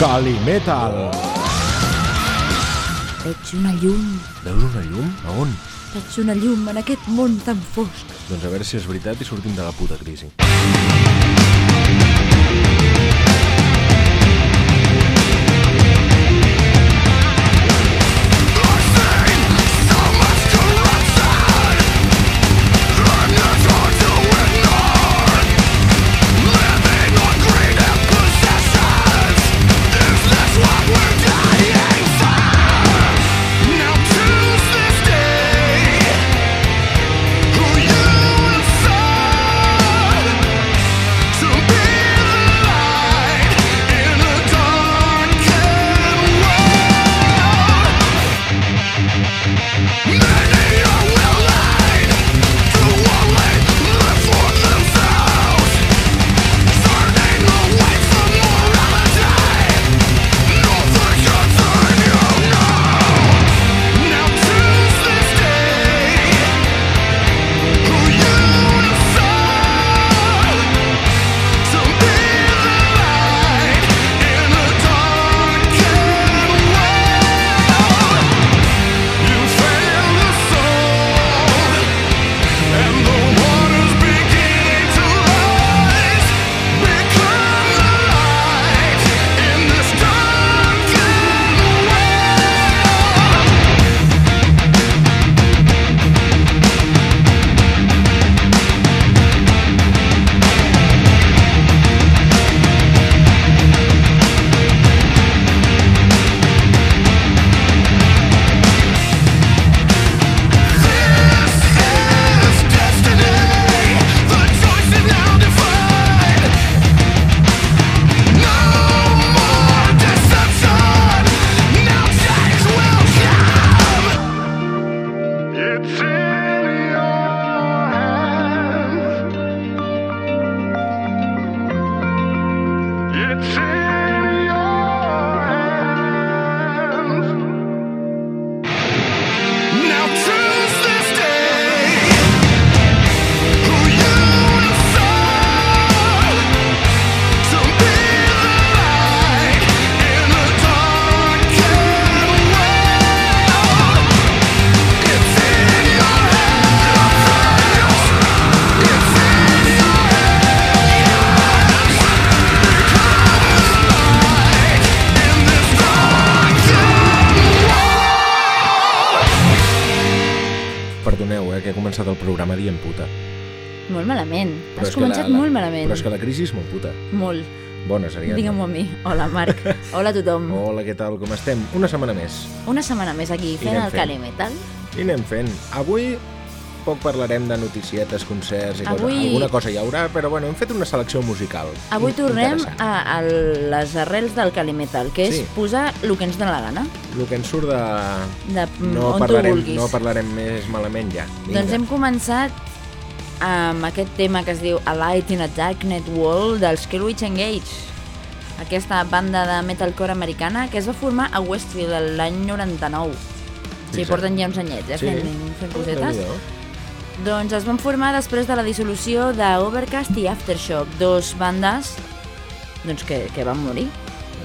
Calimetal. Veig una llum, Veus una llum? A on? veig una llum en aquest món tan fosc. Doncs a veure si és veritat i sortim de la puta crisi. Malament. Però és que la crisi és molt puta. Molt. Bona, Ariadna. Digue'm-ho a mi. Hola, Marc. Hola a tothom. Hola, què tal? Com estem? Una setmana més. Una setmana més aquí fent el. Cali Metal. I anem fent. Avui poc parlarem de noticietes, concerts i Avui- coses. Alguna cosa hi haurà, però bueno, hem fet una selecció musical. Avui tornem a, a les arrels del Cali Metal, que és Sí. posar el que ens dóna la gana. El que ens surt de... De, No on parlarem, no parlarem més malament ja. Vinga. Doncs hem començat amb aquest tema que es diu A Light in a Darknet World dels Killwitch Engage. Aquesta banda de metalcore americana que es va formar a Westfield l'any 99. Sí, Fixa't. porten ja uns anyets, eh, Sí. fent, fent cosetes. Doncs es van formar després de la dissolució d'Overcast i Aftershock, dos bandes doncs, que, que van morir.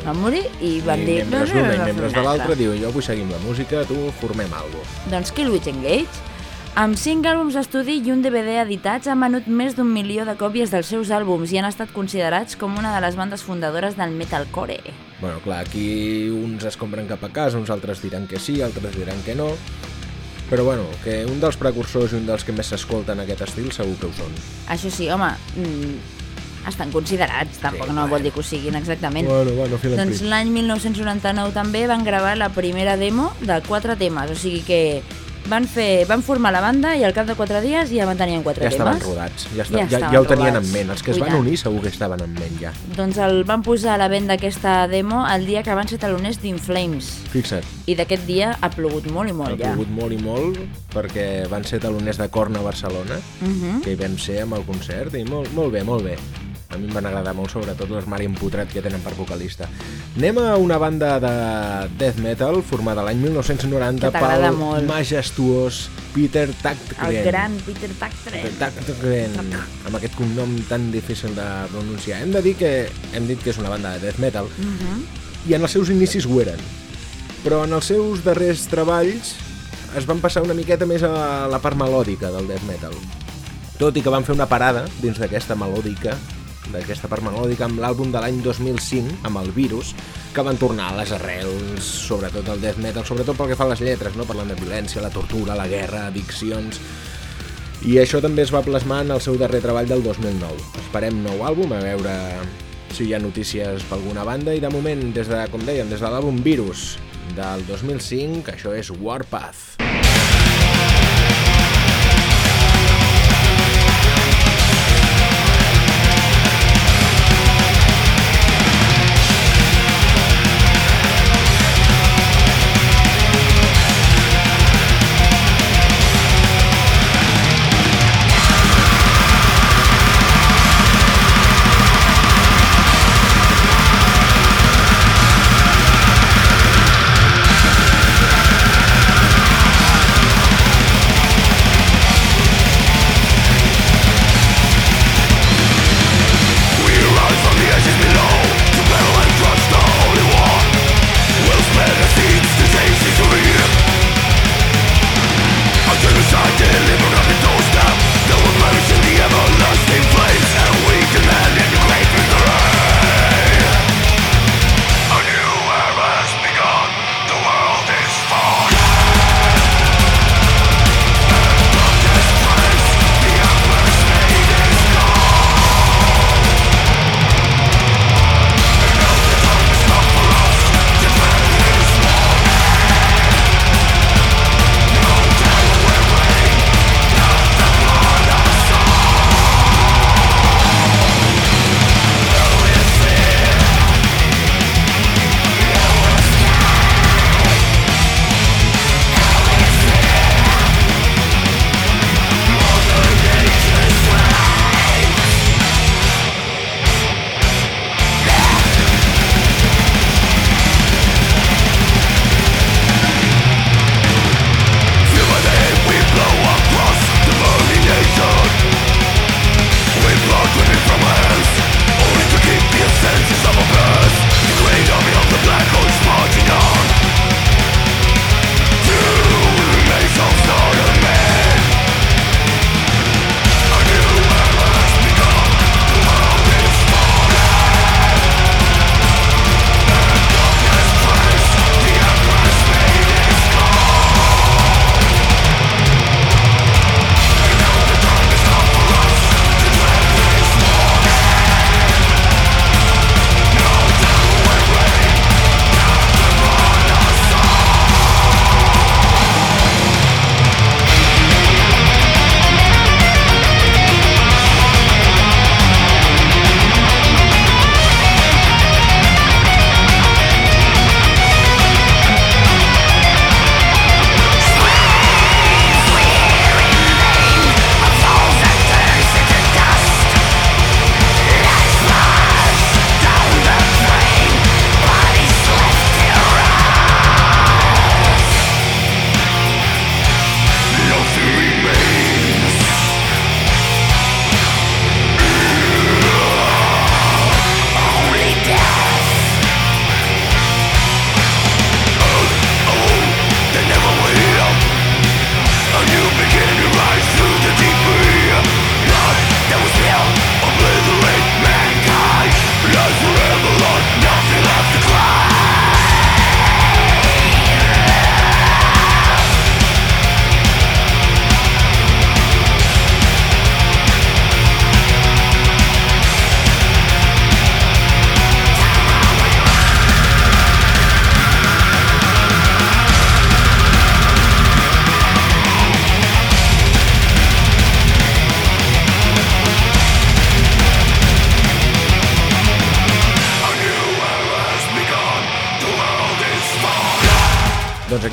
Van morir i van I dir... membres "No, no, no, no, membres de no, l'altre no". diu jo vull seguir amb la música, tu formem alguna cosa. Doncs Killwitch Engage, amb 5 àlbums d'estudi i un DVD editats, han venut més d'un milió de còpies dels seus àlbums i han estat considerats com una de les bandes fundadores del metalcore. Bueno, clar, aquí uns es compren cap a casa, uns altres diran que sí, altres diran que no, però bueno, que un dels precursors i un dels que més s'escolten aquest estil segur que ho són. Això sí, home, mm, estan considerats, tampoc no bueno. vol dir que ho siguin exactament. Bueno, bueno, Doncs l'any 1999 també van gravar la primera demo de quatre temes, o sigui que van, fer, van formar la banda i al cap de quatre dies ja van tenir quatre Ja estaven temes. rodats, ja, Ja ja, estaven ja ho tenien rodats. en ment. Els que es van unir segur que estaven en ment ja. Doncs el van posar a la venda aquesta demo el dia que van ser taloners d'Inflames. Fixa't, I d'aquest dia ha plogut molt i molt ha ja. plogut molt i molt perquè van ser taloners de Corna a Barcelona, Mhm. que hi vam ser amb el concert i molt, molt bé, molt bé. A mi em van agradar molt, sobretot l'armari empotrat que tenen per vocalista. Anem a una banda de death metal formada l'any 1990 Que t'agrada pel molt. majestuós Peter Taktgren. El gran Peter Tactre. Peter Taktgren, amb aquest cognom tan difícil de pronunciar. Hem de dir que hem dit que és una banda de death metal, Mhm. i en els seus inicis ho eren. Però en els seus darrers treballs es van passar una miqueta més a la part melòdica del death metal. Tot i que van fer una parada dins d'aquesta melòdica, d'aquesta part melòdica amb l'àlbum de l'any 2005, amb el Virus, que van tornar a les arrels, sobretot el death metal, sobretot pel que fa a les lletres, no? parlant de violència, la tortura, la guerra, addiccions... I això també es va plasmar en el seu darrer treball del 2009. Esperem nou àlbum, a veure si hi ha notícies per alguna banda, i de moment, des de, com dèiem, des de l'àlbum Virus del 2005, això és Warpath.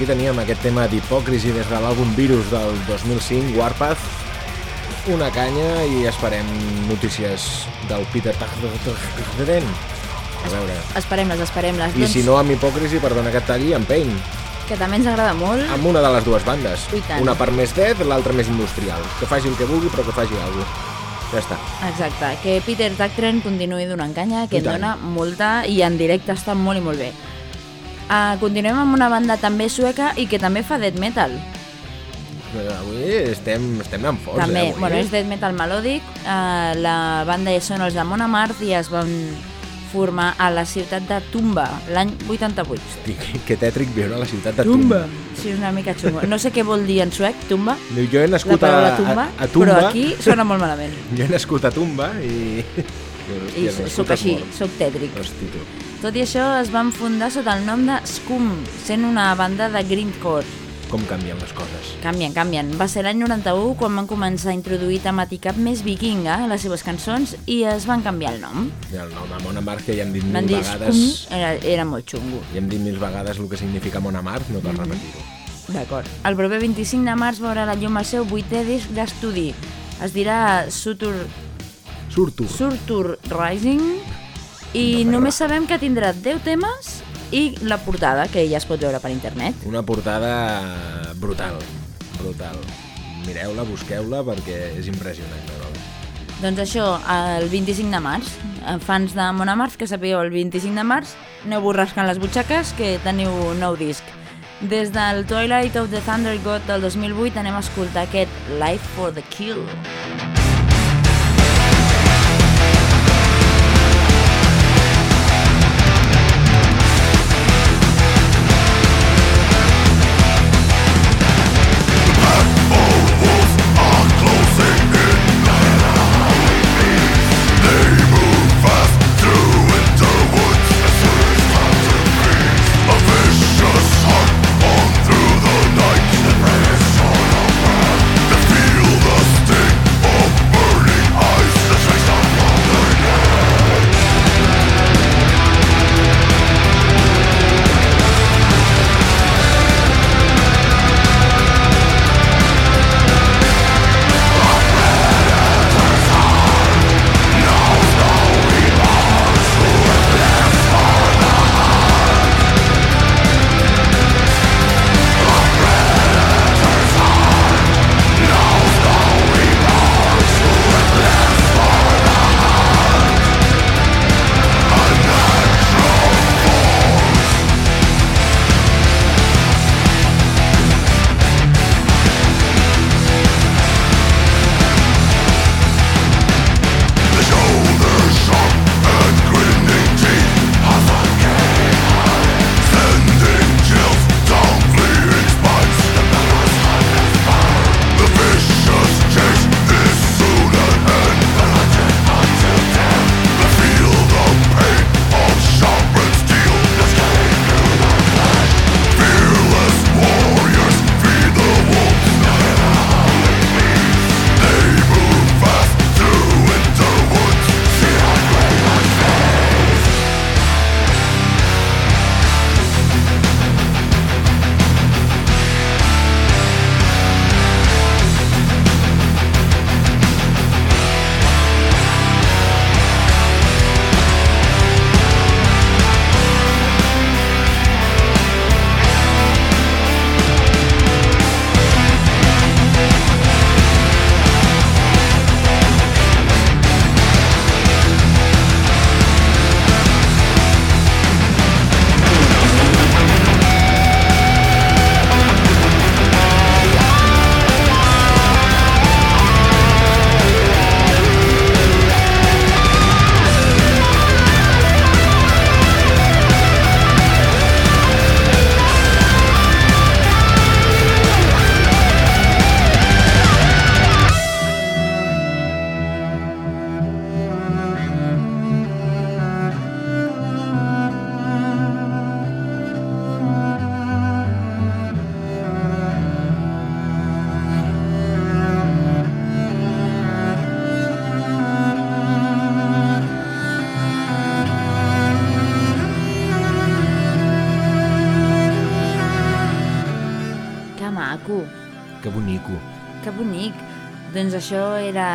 Aquí teníem aquest tema d'hipòcrisi des de l'àlbum Virus del 2005, Warpath. Una canya i esperem notícies del Peter Tagden. A veure. Esperem-les, esperem-les. I si no amb hipòcrisi, perdona que et talli, amb Pain. Que també ens agrada molt. Amb una de les dues bandes. Una part més death, l'altra més industrial. Que faci el que vulgui, però que faci alguna cosa. Ja està. Exacte, que Peter Tactren continuï donant canya, que I en tant. dona molta i en directe està molt i molt bé. Uh, continuem amb una banda també sueca i que també fa death metal. Eh, Avui estem, estem en força, també, eh, avui. bueno, és death metal melòdic. Uh, la banda són els de Mona Mart i es van formar a la ciutat de Tumba l'any 88. Hosti, que, que tètric viure a la ciutat de Tumba. Sí, és una mica xungo. No sé què vol dir en suec, Tumba, Jo he nascut a, paraula a, Tumba, a, Tumba, però aquí sona molt malament. Jo he nascut a Tumba i... I Hòstia, sóc així, sóc tètric. Hosti, tu. Tot i això, es van fundar sota el nom de Scum, sent una banda de grindcore. Com canvien les coses. Canvien, canvien. Va ser l'any 91 quan van començar a introduir temàtica més vikinga a les seves cançons i es van canviar el nom. I el nom a Mona Mart, que ja hem dit mil dir vegades... Era, era molt xungo. Ja hem dit mil vegades el que significa Mona Mart, no Mhm. cal repetir-ho. D'acord. El proper 25 de març veurà la llum el seu vuitè disc d'estudi. Es dirà Sutur, Surto. Surtur Rising i No, només sabem que tindrà 10 temes i la portada, que ja es pot veure per internet. Una portada brutal, brutal. Mireu-la, busqueu-la, perquè és impressionant. No? Doncs això, el 25 de març, eh, fans de Mona Mars, que sapigueu el 25 de març, aneu rascant les butxaques, que teniu nou disc. Des del Twilight of the Thunder God del 2008 anem a escoltar aquest Life for the Kill. maco,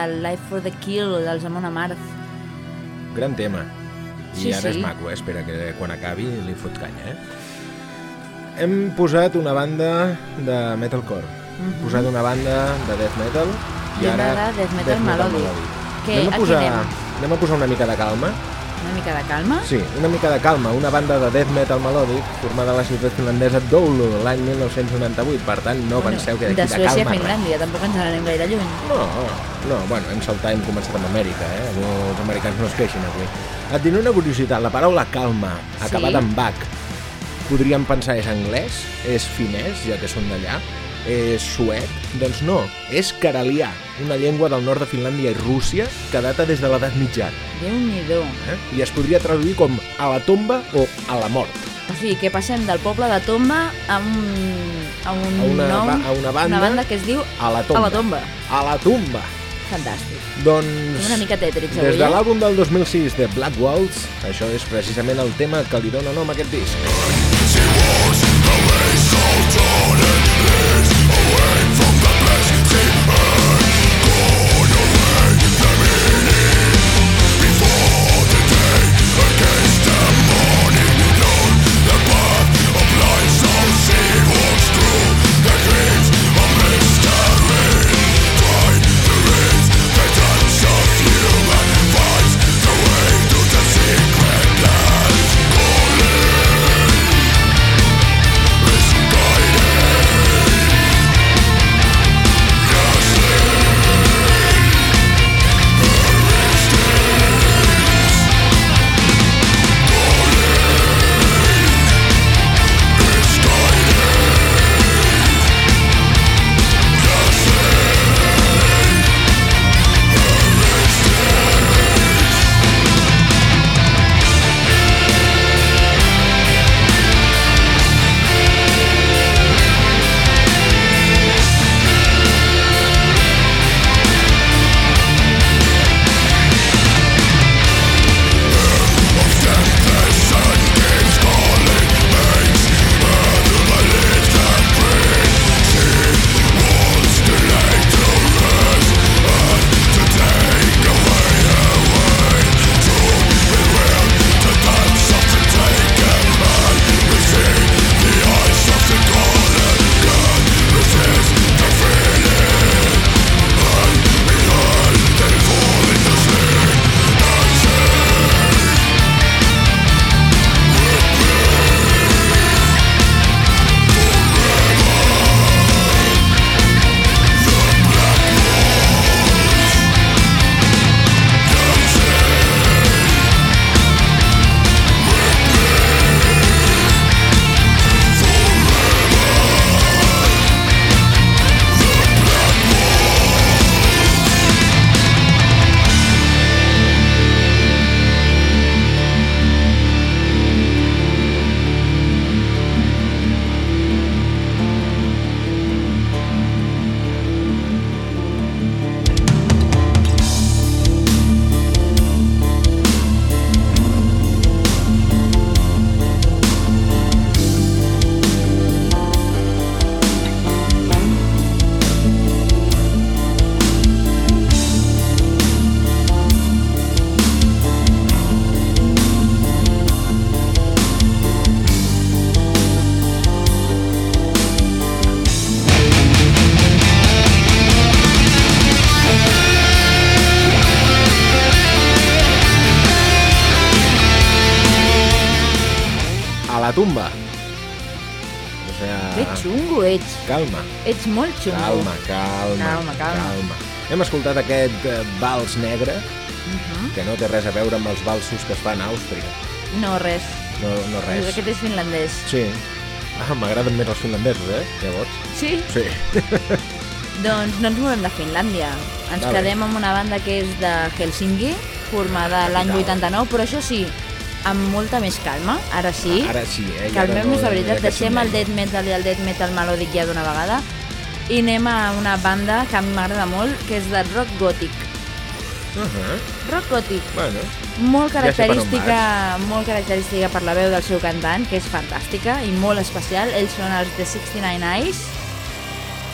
això era el Life for the Kill dels Amon Amarth. Gran tema. I Sí, ara sí. és maco, eh? espera que quan acabi li fot canya, eh? Hem posat una banda de metalcore. Hem posat una banda de death metal I una de death metal anem, a a què posar, anem? anem a posar una mica de calma. Una mica de calma? Sí, una mica de calma. Una banda de death metal melòdic formada a la ciutat finlandesa d'Oulu l'any 1998. Per tant, no penseu que de d'aquí de, Suècia a calma res. Finlàndia, tampoc ens n'anem gaire lluny. No, no, bueno, hem saltat, hem començat amb Amèrica, eh? Els americans no es queixin avui. Et diré una curiositat, la paraula calma, acabada Sí? en bac, podríem pensar és anglès, és finès, ja que són d'allà, és suec? Doncs no, és caralià, una llengua del nord de Finlàndia i Rússia que data des de l'edat mitjana. Déu-n'hi-do. Eh? I es podria traduir com a la tomba o a la mort. O sigui, que passem del poble de Tomba a un, a un A una nom, a una banda- una banda que es diu A la tomba. A la tomba. A la tomba. Fantàstic. Doncs... Una mica tètrics Des de eh? l'àlbum del 2006 de Black Waltz, això és precisament el tema que li dóna nom a aquest disc. A Ets molt xungo. calma, calma, Calma, calma. calma. Hem escoltat aquest eh, vals negre Mhm. que no té res a veure amb els valsos que es fan a Àustria. No, res. No, no res. Aquest és finlandès. Sí. Ah, m'agraden més els finlandesos, eh? Llavors. Sí? Sí. Doncs no ens movem de Finlàndia. Ens Vale. quedem amb una banda que és de Helsinki, formada l'any Capital. 89, però això sí, amb molta més calma, ara sí. Ara sí, eh? Calmem-nos no- de ha veritat, deixem el death metal i el death metal melòdic ja d'una vegada i anem a una banda que a mi m'agrada molt, que és de rock gòtic. Uh -huh. Rock gòtic, Bueno, molt Ja característica, molt característica per la veu del seu cantant, que és fantàstica i molt especial. Ells són els de 69 Eyes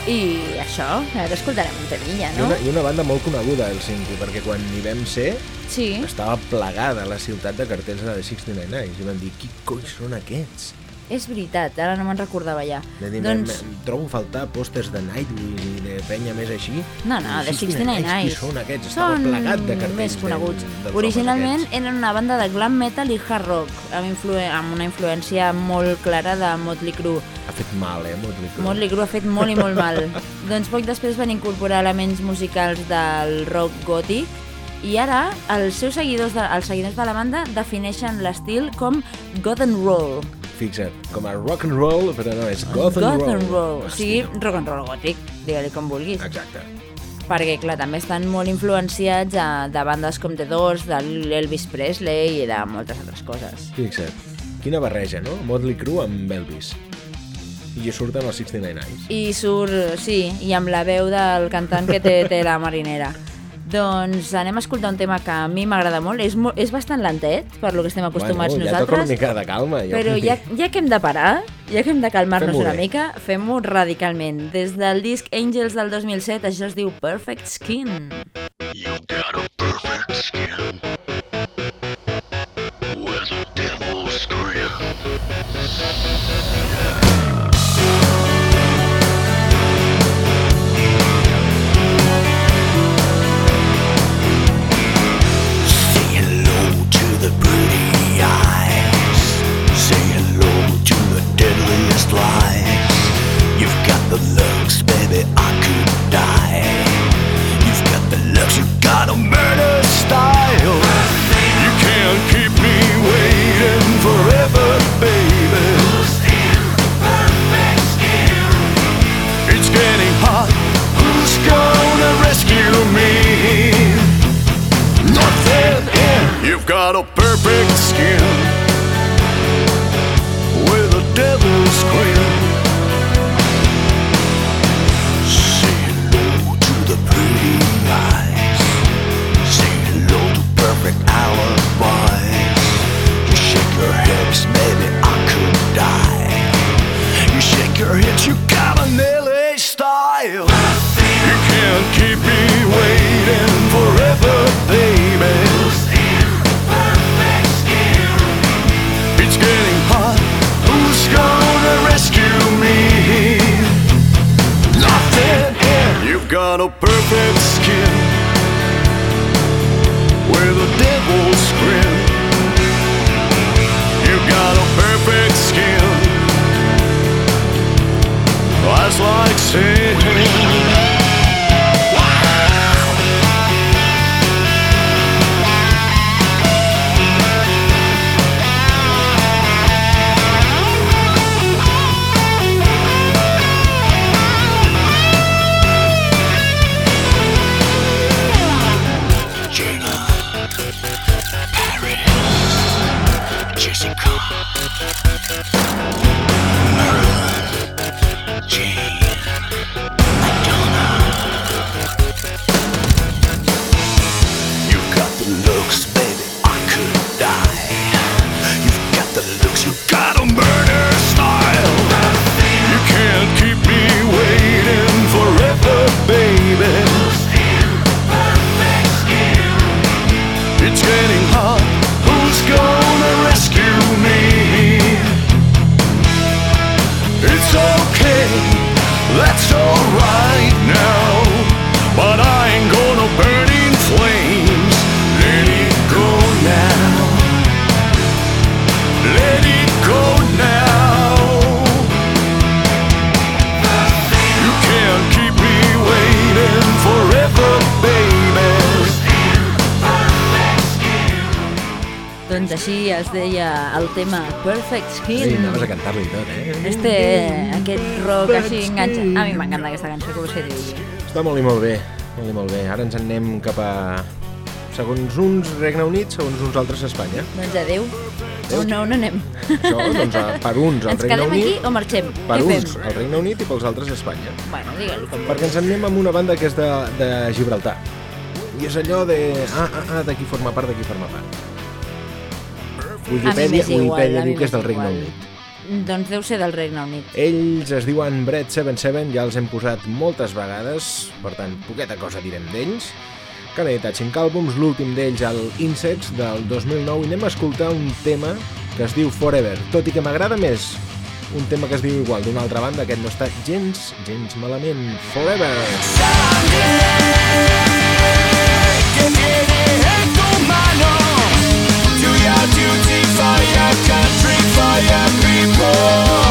i això, ara escoltarem un temilla, i, no? una, i una banda molt coneguda, el Helsinki, perquè quan hi vam ser Sí, estava plegada la ciutat de cartells de 69 Eyes i vam dir, qui coi són aquests? És veritat, ara no me'n recordava ja. De dir, doncs, trobo faltar pòsters de Nightwish i de penya més així. no, no, de 69 Qui Nights. són aquests? Estava Són plegat de cartells. més coneguts. de- Originalment eren una banda de glam metal i hard rock, amb, influ amb una influència molt clara de Motley Crue. Ha fet mal, eh, Motley Crue. Motley Crue ha fet molt i molt mal. doncs poc després van incorporar elements musicals del rock gòtic i ara els seus seguidors, de, els seguidors de la banda defineixen l'estil com God and Roll. Fixa't, com a rock and roll, però no, és goth and roll. and Roll. O sigui, rock and roll gòtic, digue-li com vulguis. Exacte. Perquè, clar, també estan molt influenciats a, de bandes com The Doors, de l'Elvis Presley i de moltes altres coses. Fixa't. Quina barreja, no? Motley Crue amb Elvis. I surten els 69 Nights. I surt, sí, i amb la veu del cantant que té, té la marinera. Doncs anem a escoltar un tema que a mi m'agrada molt. És, mo és bastant lentet, per lo que estem acostumats bueno, ja toca una nosaltres. mica de calma. jo Però ja, ja que hem de parar, ja que hem de calmar-nos una bé. mica, fem-ho radicalment. Des del disc Angels del 2007, això es diu Perfect Skin. You got a perfect skin tema Perfect Skin. anaves a cantar-lo i tot, eh? Este, aquest rock així enganxa. A mi m'encanta aquesta cançó, que he de dir. Està molt i molt bé, molt i molt bé. Ara ens en anem cap a... Segons uns Regne Unit, segons uns altres Espanya. Doncs adeu. On, on anem? Això, doncs, a, per uns al Ens Regne quedem aquí Unit, o marxem? per Què uns fem? al Regne Unit i pels altres Espanya. Bueno, digue-li com Perquè ens en anem amb una banda que és de, de Gibraltar. I és allò de... Ah, ah, ah, de qui forma part, de qui forma part. Wikipedia, igual, Wikipedia diu que és del Regne igual. Unit. Doncs deu ser del Regne Unit. Ells es diuen Bread 77, ja els hem posat moltes vegades, per tant, poqueta cosa direm d'ells. Que han editat 5 àlbums, l'últim d'ells, el Insects, del 2009, i anem a escoltar un tema que es diu Forever, tot i que m'agrada més un tema que es diu igual d'una altra banda, aquest no està gens, gens malament. Forever! Que fire people.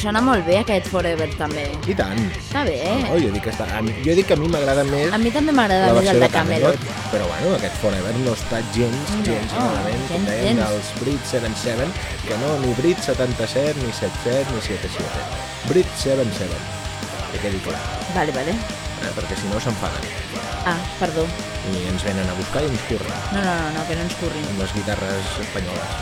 Sona molt bé aquest Forever també. I tant. Està bé. No, jo, dic que està, mi, jo dic que a mi m'agrada més A mi també m'agrada més el de de Camelot. Però bueno, aquest Forever no està gens, No, gens malament. gens, Gens, gens. dels Brit 77, que no, ni Brit 77, ni 77, ni 77. Brit 77, que quedi clar, Vale, vale. eh? perquè si no s'enfaden. Ah, perdó. I ens venen a buscar i ens curren No, no, no, no que no ens corrin. amb les guitarres espanyoles.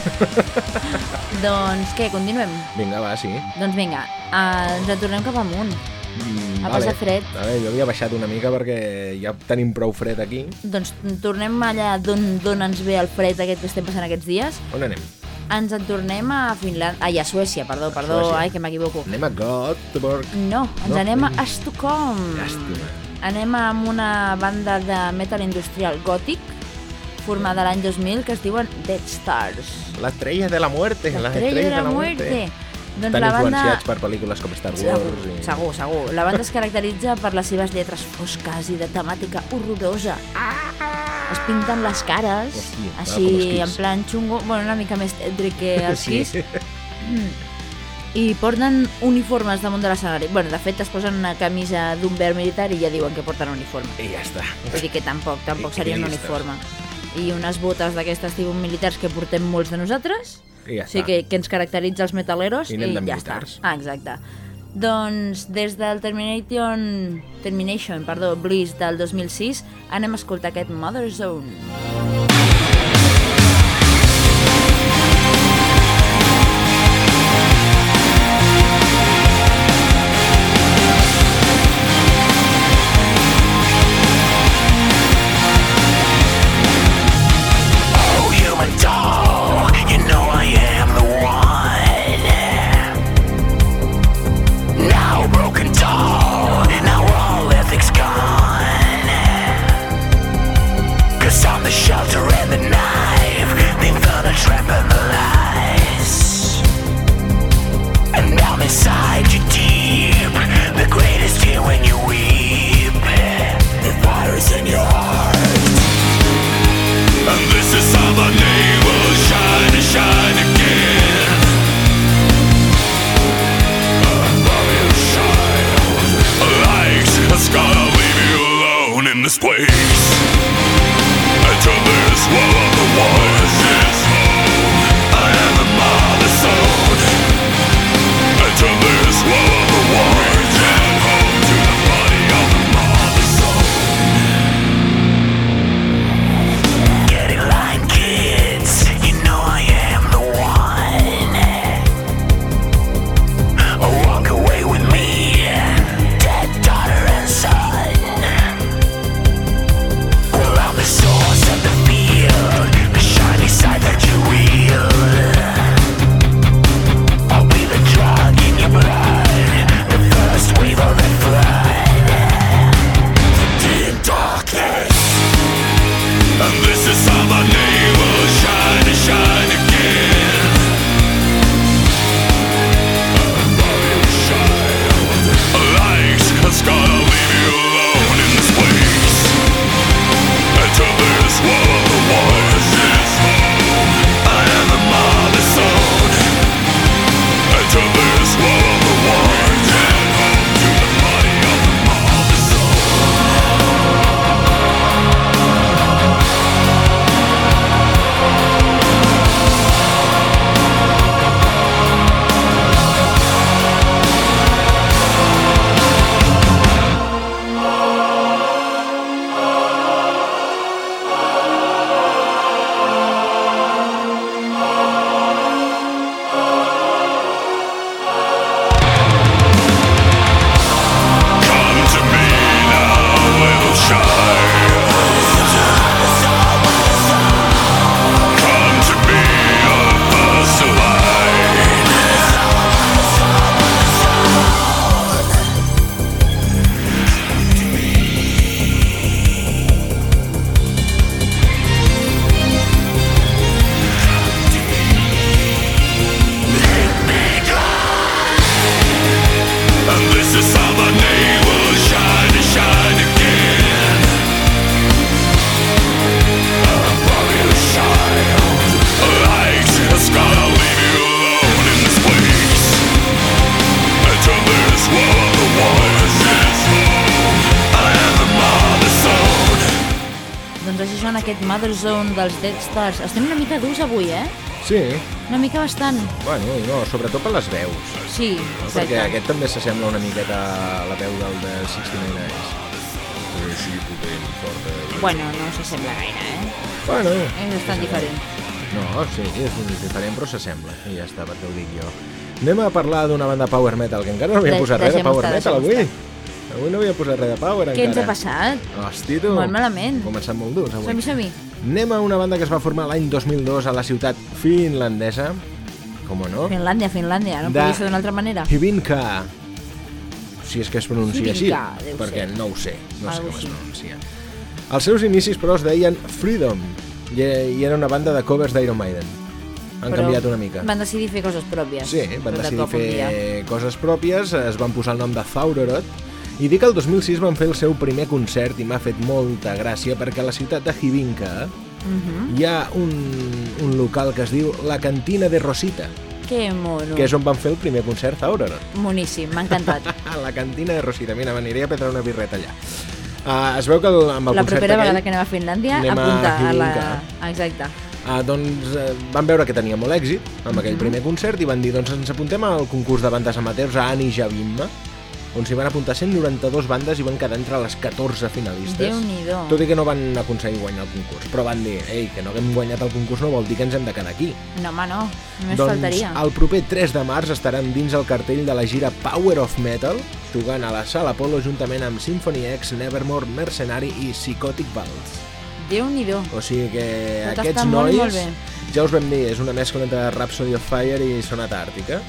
Doncs què, continuem? Vinga, va, sí. Doncs vinga, uh, ens en tornem cap amunt. Mm, A passar fred. A veure, jo havia baixat una mica perquè ja tenim prou fred aquí. Doncs tornem allà d'on d'on ens ve el fred aquest que estem passant aquests dies. On anem? Ens en tornem a Finlàndia... Ai, a Suècia, perdó, perdó, Suècia. ai, que m'equivoco. Anem a Göteborg. No, ens No? anem a Estocolm. Llàstima. Anem amb una banda de metal industrial gòtic formada l'any 2000 que es diuen Dead Stars. La estrella de la muerte. La las estrella de estrellas la muerte. Doncs Tan la banda... influenciats per pel·lícules com Star Wars. Segur, i... segur, segur. La banda es caracteritza per les seves lletres fosques i de temàtica horrorosa. Es pinten les cares, Hosti, ah, com així Kiss. en plan xungo, bueno, una mica més tètric que els Sí. Kiss. i porten uniformes damunt de l'escenari. Bueno, de fet, es posen una camisa d'un verd militar i ja diuen que porten uniforme. I ja està. Vull dir que tampoc, tampoc I- seria un uniforme. I unes botes d'aquestes tipus militars que portem molts de nosaltres. I ja o sigui que, que ens caracteritza els metaleros I i, ja militars. està. Ah, exacte. Doncs des del Termination, Termination perdó, Bliss del 2006 anem a escoltar aquest Mother Zone. Oh, Mother Zone dels Dead Stars. Estem una mica durs avui, eh? Sí, Una mica bastant. bueno, no, sobretot per les veus. Sí, No? exacte. Perquè aquest també s'assembla una miqueta a la veu del de 69 Eyes. És així, potent, forta... Bueno, no s'assembla gaire, eh? Bueno, És bastant diferent. no, sí, és un diferent, però s'assembla. I ja està, perquè ho dic jo. Anem a parlar d'una banda power metal, que encara no De- posat res de deixem power estar, metal avui. Avui no havia posat res de power Què ens encara. ha passat? Hosti, tu. Molt malament. Començant molt durs avui. Som-hi, som-hi. Anem a una banda que es va formar l'any 2002 a la ciutat finlandesa, com no? Finlàndia, Finlàndia, no De- podria ser d'una altra manera. Hivinka. Si és que es pronuncia així, Hivinka, deu perquè ser. no ho sé, no sé Algo com es així. pronuncia. Els seus inicis, però, es deien Freedom, i, i era una banda de covers d'Iron Maiden. Han Però canviat una mica. Van decidir fer coses pròpies. Sí, van de decidir fer coses pròpies, es van posar el nom de Thaurorot, i dic que el 2006 van fer el seu primer concert i m'ha fet molta gràcia perquè a la ciutat de Hivinka Mhm. hi ha un, un local que es diu La Cantina de Rosita. Que mono. que és on van fer el primer concert a Aurora. Moníssim, m'ha encantat. A la cantina de Rosita. Mira, m'aniré a prendre una birreta allà. Uh, es veu que el, amb el la concert propera aquell, vegada que anem a Finlàndia, anem a apunta a la... Exacte. Uh, doncs uh, van veure que tenia molt èxit amb aquell Mhm. primer concert i van dir doncs ens apuntem al concurs de bandes amateurs a Ani Javimma on s'hi van apuntar 192 bandes i van quedar entre les 14 finalistes. Tot i que no van aconseguir guanyar el concurs, però van dir, ei, que no haguem guanyat el concurs no vol dir que ens hem de quedar aquí. No, home, no. Només doncs faltaria. el proper 3 de març estaran dins el cartell de la gira Power of Metal, jugant a la Sala Apollo juntament amb Symphony X, Nevermore, Mercenary i Psychotic Vals. Déu-n'hi-do. O sigui que Tot aquests està molt nois, molt bé. ja us vam dir, és una mescla entre Rhapsody of Fire i Sonata Àrtica.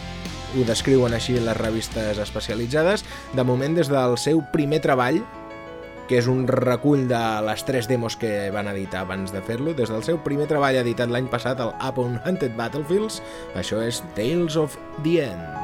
Ho descriuen així les revistes especialitzades. De moment, des del seu primer treball, que és un recull de les tres demos que van editar abans de fer-lo, des del seu primer treball editat l'any passat, el Upon Hunted Battlefields, això és Tales of the End.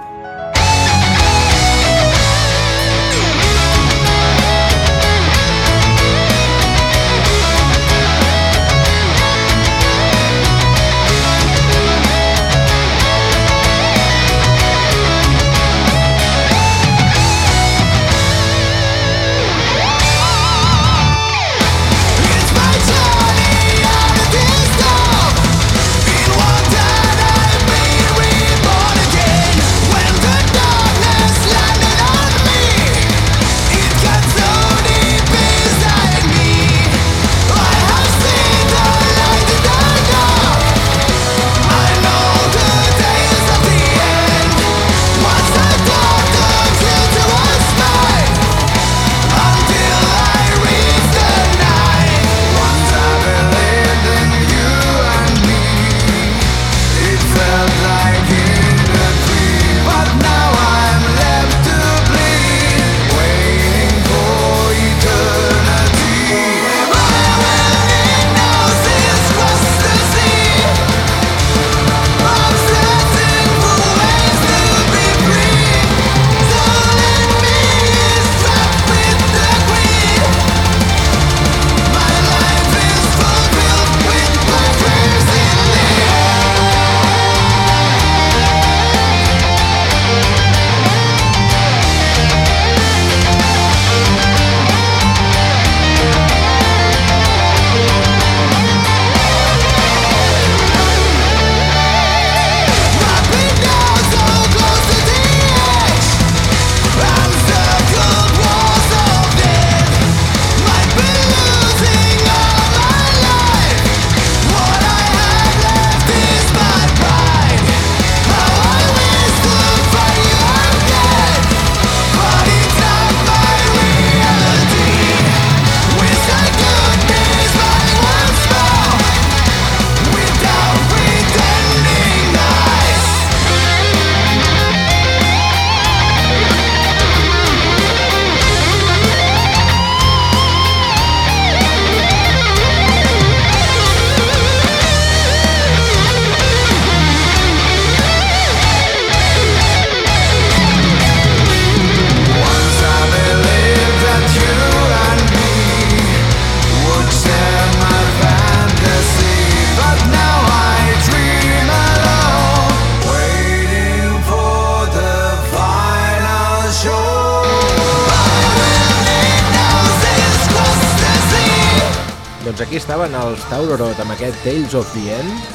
Doncs aquí estaven els Taurorot amb aquest Tales of the End.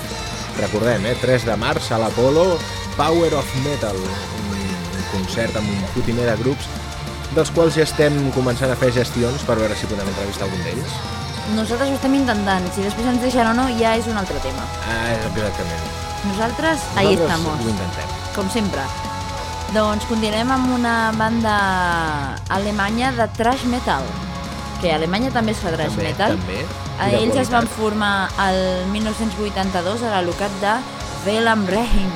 Recordem, eh? 3 de març a l'Apolo, Power of Metal, un concert amb un fotimer de grups dels quals ja estem començant a fer gestions per veure si podem entrevistar algun d'ells. Nosaltres ho estem intentant. Si després ens deixen o no, ja és un altre tema. Ah, exactament. Nosaltres, ahí Nosaltres estamos. Ho intentem. com sempre. Doncs continuem amb una banda alemanya de thrash metal, que a Alemanya també fa thrash També, metal. també. Eh, Ells es van formar el 1982 a la locat de Velam Reheim.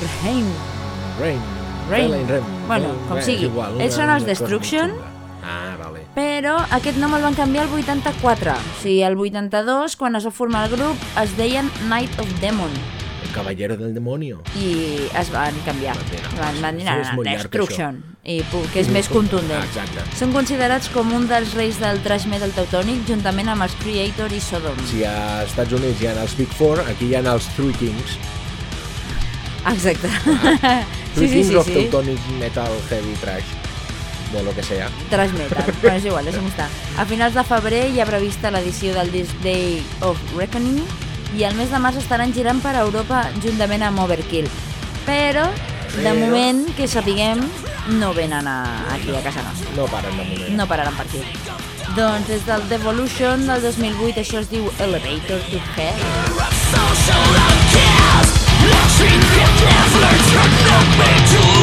Reheim. Rain. Rain. Rain, Rain. Bueno, com sigui. és Ells són els Destruction. Ah, vale. Però aquest nom el van canviar el 84. O sigui, el 82, quan es va formar el grup, es deien Night of Demon. El Caballero del Demonio. I es van canviar. Van és molt llarg, Destruction. I, que és més contundent. Exacte. Són considerats com un dels reis del thrash metal teutònic juntament amb els Creator i Sodom. Si a Estats Units hi ha els Big Four, aquí hi ha els Three Kings. Exacte. Three sí, sí, Kings sí, of sí. Teutonic Metal Heavy Trash, de lo que sea. Trash metal, però és igual, deixem estar. A finals de febrer hi ha prevista l'edició del This Day of Reckoning i al mes de març estaran girant per Europa juntament amb Overkill. Però, de moment, que sapiguem, no venen a, aquí a casa nostra. No paren de moment. No pararan per aquí. Doncs des del Devolution del 2008 això es diu Elevator to Hell. Social outcast, never turn up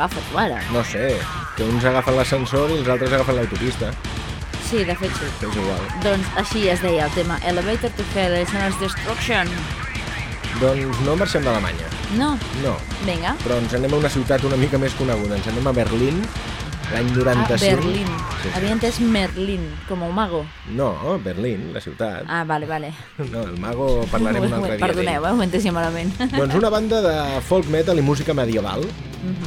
Què t'agafa tu ara? No sé, que uns agafen l'ascensor i els altres agafen l'autopista. Sí, de fet sí. És igual. Doncs així es deia el tema Elevator to Hell, és Destruction. Doncs no marxem d'Alemanya, No? no. Vinga. Però ens anem a una ciutat una mica més coneguda. Ens anem a Berlín, l'any Ah, 95. Berlín. Sí. Havia entès Merlín, com un mago. No, Berlín, la ciutat. Ah, vale, vale. No, el mago parlarem un altre dia. Perdoneu, eh, ho ja malament. Doncs una banda de folk metal i música medieval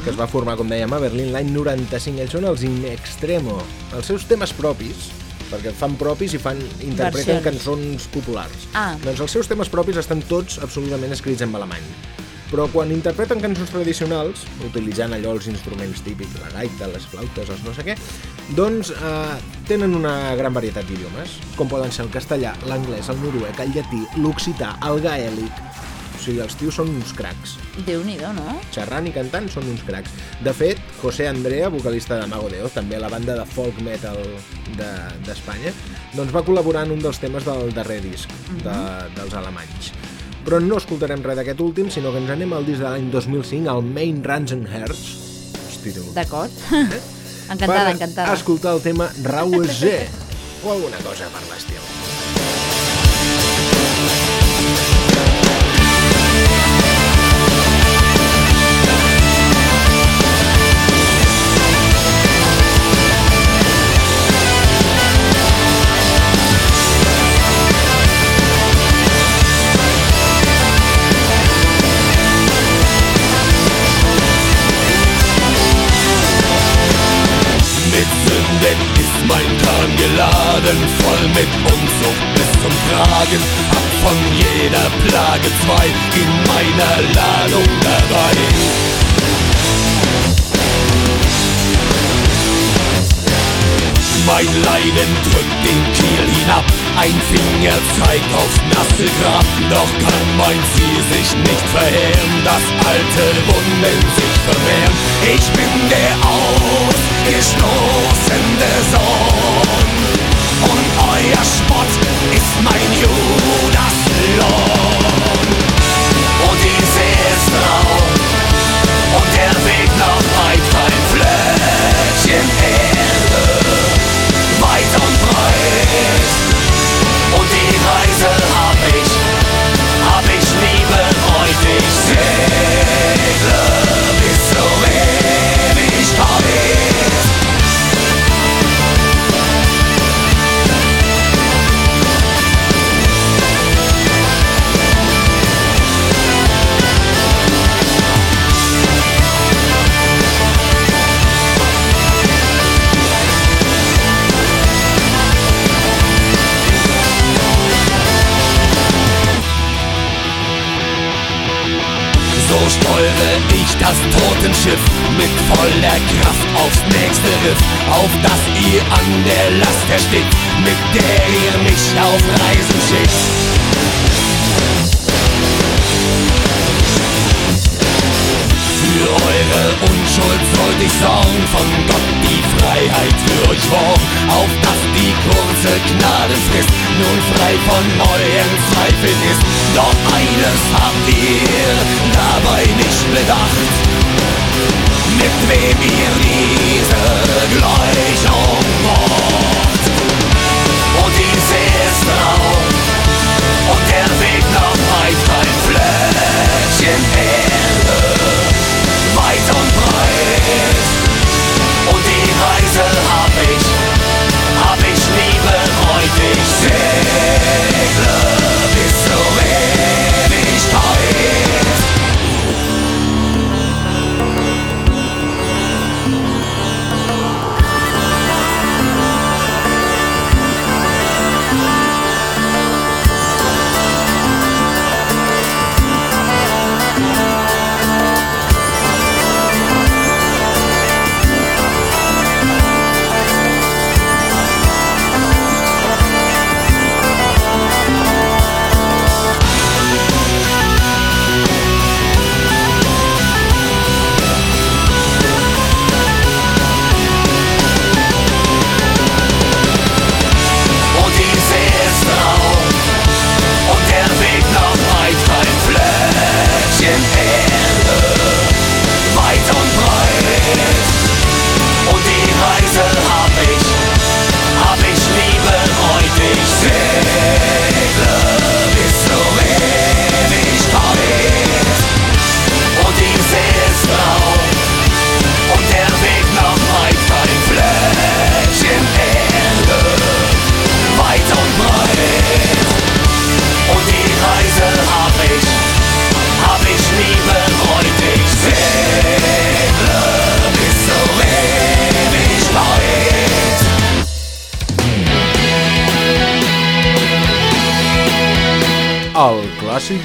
que es va formar, com dèiem, a Berlín l'any 95. Ells són els In Extremo. Els seus temes propis, perquè fan propis i fan interpreten Versions. cançons populars. Ah. Doncs els seus temes propis estan tots absolutament escrits en alemany. Però quan interpreten cançons tradicionals, utilitzant allò els instruments típics, la gaita, les flautes, els no sé què, doncs eh, tenen una gran varietat d'idiomes, com poden ser el castellà, l'anglès, el noruec, el llatí, l'occità, el gaèlic... O sigui, els tios són uns cracs. Déu-n'hi-do, no? Xerrant i cantant són uns cracs. De fet, José Andrea, vocalista de Mago de Oz, també a la banda de folk metal de- d'Espanya, doncs va col·laborar en un dels temes del darrer disc de, dels alemanys. Però no escoltarem res d'aquest últim, sinó que ens anem al disc de l'any 2005, el Main Ransenherz. Hosti, tu. D'acord. encantada, per encantada. escoltar el tema Rauze, o alguna cosa per l'estil. Zwei in meiner Ladung dabei. Mein Leiden drückt den Kiel hinab, ein Finger zeigt aufs nasse Grab. Doch kann mein Ziel sich nicht verheeren, dass alte Wunden sich vermehren. Ich bin der ausgestoßene Sohn und euer Spott ist mein Judaslohn. sin festdag och den fick någon voller Kraft aufs nächste Riff, auf das ihr an der Last erstickt, mit der ihr mich auf Reisen schickt. Für eure Unschuld sollt ich sorgen, von Gott die Freiheit für euch morgen, auf dass die kurze Gnadenfrist nun frei von euren Zweifeln ist. Doch eines habt ihr dabei nicht bedacht, mit wem ihr diese Gleichung macht. Und die See ist grau und der Weg noch weit, kein Fläschchen Erde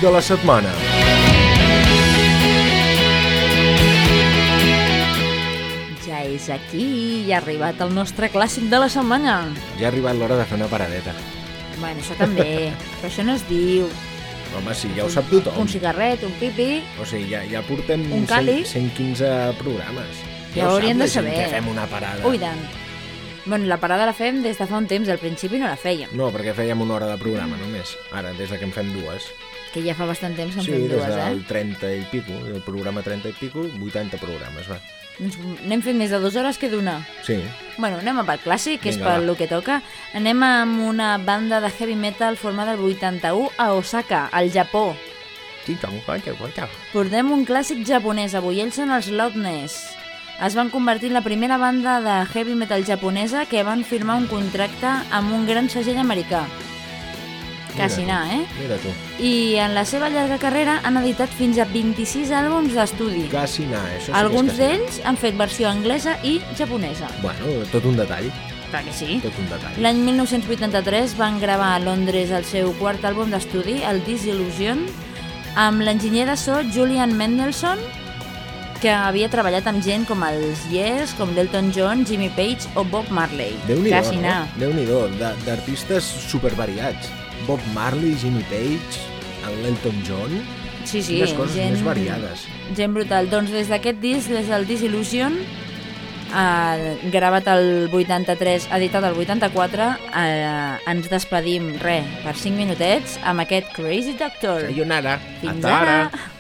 de la setmana. Ja és aquí i ha arribat el nostre clàssic de la setmana. Ja ha arribat l'hora de fer una paradeta. Bueno, això també, però això no es diu. Home, sí, ja ho sap tothom. Un cigarret, un pipi... O sigui, ja, ja portem Un càlid. 115 programes. Ja ho ho haurien sap de saber. Que fem una parada. Ui, tant. Bueno, la parada la fem des de fa un temps, al principi no la fèiem, No, perquè fèiem una hora de programa només. Ara, des de que en fem dues. que ja fa bastant temps que en sí, fem des dues, del eh? 30 i pico, el programa 30 i pico, 80 programes, va. Doncs n'hem fet més de dues hores que d'una. Sí, Bueno, anem a pel clàssic, que és Vinga, pel va. lo que toca. Anem amb una banda de heavy metal formada el 81 a Osaka, al Japó. Portem un clàssic japonès, avui ells són els Loudness. Es van convertir en la primera banda de heavy metal japonesa que van firmar un contracte amb un gran segell americà. Quasi anar, eh? Mira tu, I en la seva llarga carrera han editat fins a 26 àlbums d'estudi. quasi anar, això sí Alguns d'ells han fet versió anglesa i japonesa. Bueno, tot un detall, Clar que sí. tot un detall. L'any 1983 van gravar a Londres el seu quart àlbum d'estudi, el Disillusion, amb l'enginyer de so Julian Mendelssohn, que havia treballat amb gent com els Yes, com l'Elton John, Jimmy Page o Bob Marley. Déu-n'hi-do, no? Déu-n'hi-do, de- d'artistes supervariats. Bob Marley, Jimmy Page, el Elton John... Sí, sí, Quines coses més variades. Gent brutal. Doncs des d'aquest disc, des del Disillusion, eh, gravat el 83, editat el 84, eh, ens despedim, re, per 5 minutets, amb aquest Crazy Doctor. Sayonara. Fins Hasta ara. ara!